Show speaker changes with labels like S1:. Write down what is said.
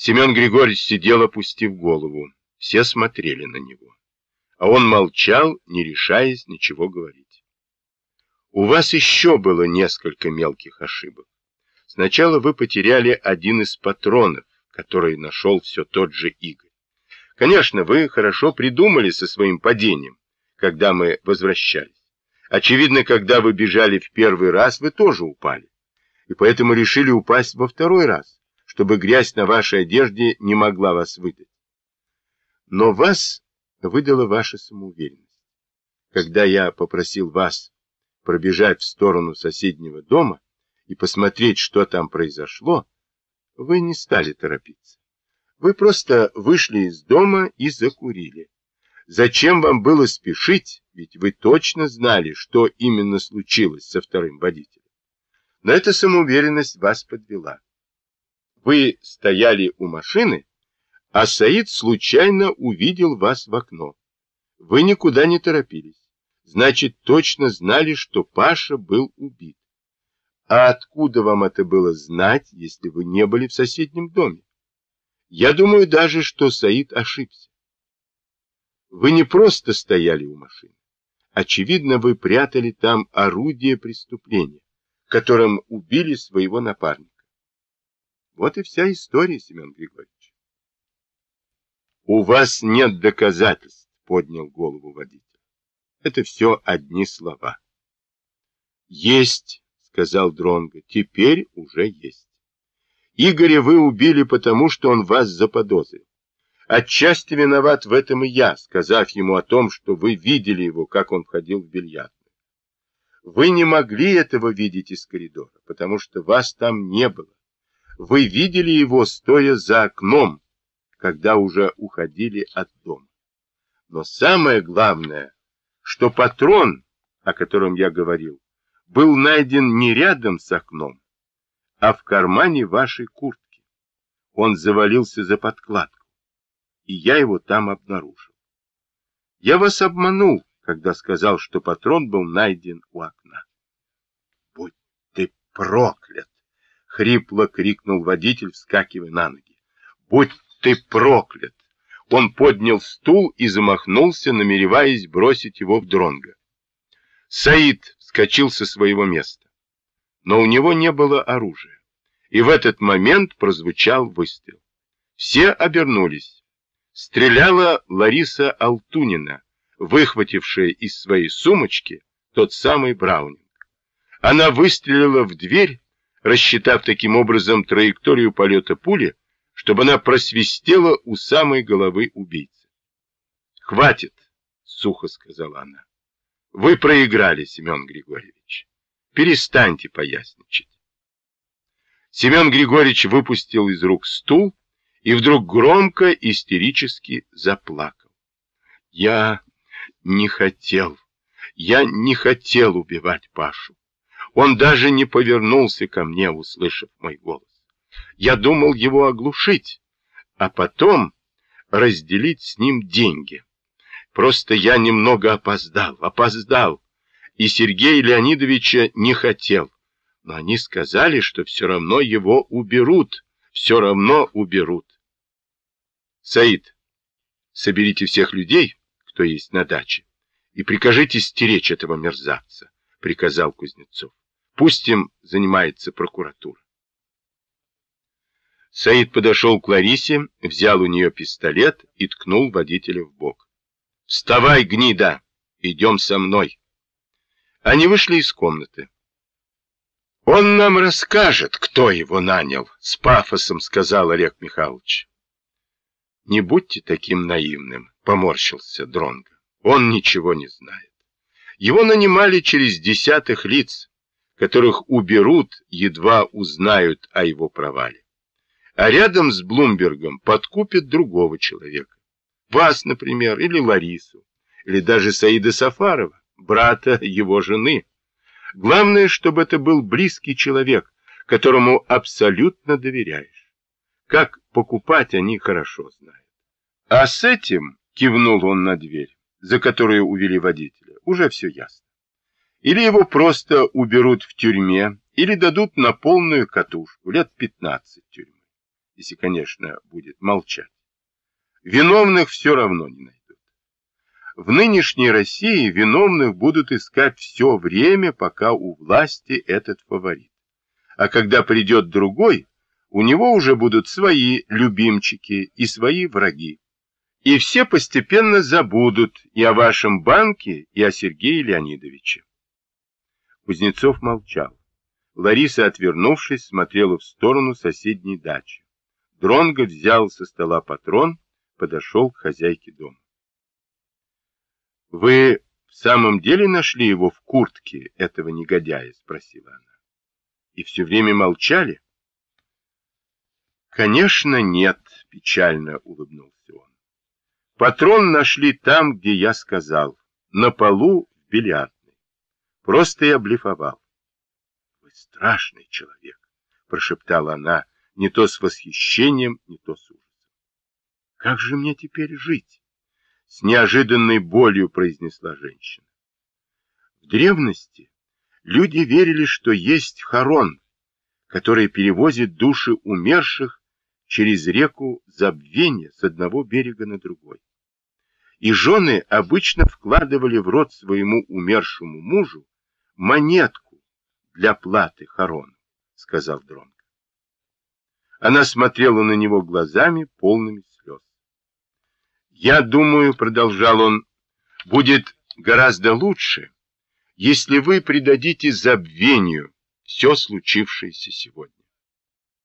S1: Семен Григорьевич сидел, опустив голову. Все смотрели на него. А он молчал, не решаясь ничего говорить. У вас еще было несколько мелких ошибок. Сначала вы потеряли один из патронов, который нашел все тот же Игорь. Конечно, вы хорошо придумали со своим падением, когда мы возвращались. Очевидно, когда вы бежали в первый раз, вы тоже упали. И поэтому решили упасть во второй раз, чтобы грязь на вашей одежде не могла вас выдать. Но вас выдала ваша самоуверенность. Когда я попросил вас пробежать в сторону соседнего дома и посмотреть, что там произошло, вы не стали торопиться. Вы просто вышли из дома и закурили. Зачем вам было спешить, ведь вы точно знали, что именно случилось со вторым водителем. Но эта самоуверенность вас подвела. Вы стояли у машины, а Саид случайно увидел вас в окно. Вы никуда не торопились. Значит, точно знали, что Паша был убит. А откуда вам это было знать, если вы не были в соседнем доме? Я думаю даже, что Саид ошибся. Вы не просто стояли у машины. Очевидно, вы прятали там орудие преступления, которым убили своего напарника. Вот и вся история, Семен Григорьевич. У вас нет доказательств, поднял голову водитель. Это все одни слова. Есть, сказал Дронго, теперь уже есть. Игоря вы убили потому, что он вас заподозрил. Отчасти виноват в этом и я, сказав ему о том, что вы видели его, как он входил в бильярдную. Вы не могли этого видеть из коридора, потому что вас там не было. Вы видели его, стоя за окном, когда уже уходили от дома. Но самое главное, что патрон, о котором я говорил, был найден не рядом с окном, а в кармане вашей куртки. Он завалился за подкладку и я его там обнаружил. Я вас обманул, когда сказал, что патрон был найден у окна. Будь ты проклят! Хрипло крикнул водитель, вскакивая на ноги. Будь ты проклят! Он поднял стул и замахнулся, намереваясь бросить его в дронга. Саид вскочил со своего места. Но у него не было оружия. И в этот момент прозвучал выстрел. Все обернулись стреляла Лариса Алтунина, выхватившая из своей сумочки тот самый Браунинг. Она выстрелила в дверь, рассчитав таким образом траекторию полета пули, чтобы она просвистела у самой головы убийцы. «Хватит!» — сухо сказала она. «Вы проиграли, Семен Григорьевич. Перестаньте поясничать». Семен Григорьевич выпустил из рук стул и вдруг громко, истерически заплакал. Я не хотел, я не хотел убивать Пашу. Он даже не повернулся ко мне, услышав мой голос. Я думал его оглушить, а потом разделить с ним деньги. Просто я немного опоздал, опоздал, и Сергея Леонидовича не хотел. Но они сказали, что все равно его уберут, все равно уберут. Саид, соберите всех людей, кто есть на даче, и прикажите стеречь этого мерзавца, приказал Кузнецов. Пусть им занимается прокуратура. Саид подошел к Ларисе, взял у нее пистолет и ткнул водителя в бок. «Вставай, гнида! Идем со мной!» Они вышли из комнаты. «Он нам расскажет, кто его нанял», — с пафосом сказал Олег Михайлович. Не будьте таким наивным, поморщился Дронго. Он ничего не знает. Его нанимали через десятых лиц, которых уберут, едва узнают о его провале. А рядом с Блумбергом подкупят другого человека. Вас, например, или Ларису, или даже Саида Сафарова, брата его жены. Главное, чтобы это был близкий человек, которому абсолютно доверяешь. Как покупать они хорошо знают. А с этим, кивнул он на дверь, за которую увели водителя, уже все ясно. Или его просто уберут в тюрьме, или дадут на полную катушку, лет 15 тюрьмы. если, конечно, будет молчать. Виновных все равно не найдут. В нынешней России виновных будут искать все время, пока у власти этот фаворит. А когда придет другой, у него уже будут свои любимчики и свои враги. И все постепенно забудут и о вашем банке, и о Сергее Леонидовиче. Кузнецов молчал. Лариса, отвернувшись, смотрела в сторону соседней дачи. Дронго взял со стола патрон, подошел к хозяйке дома. «Вы в самом деле нашли его в куртке, этого негодяя?» — спросила она. «И все время молчали?» «Конечно, нет», — печально улыбнулся он. «Патрон нашли там, где я сказал, на полу в бильярдной. Просто я блефовал». «Вы страшный человек», — прошептала она, не то с восхищением, не то с ужасом. «Как же мне теперь жить?» с неожиданной болью произнесла женщина. В древности люди верили, что есть хорон, который перевозит души умерших через реку забвения с одного берега на другой. И жены обычно вкладывали в рот своему умершему мужу монетку для платы хорону, сказал Дронго. Она смотрела на него глазами, полными «Я думаю, — продолжал он, — будет гораздо лучше, если вы придадите забвению все случившееся сегодня.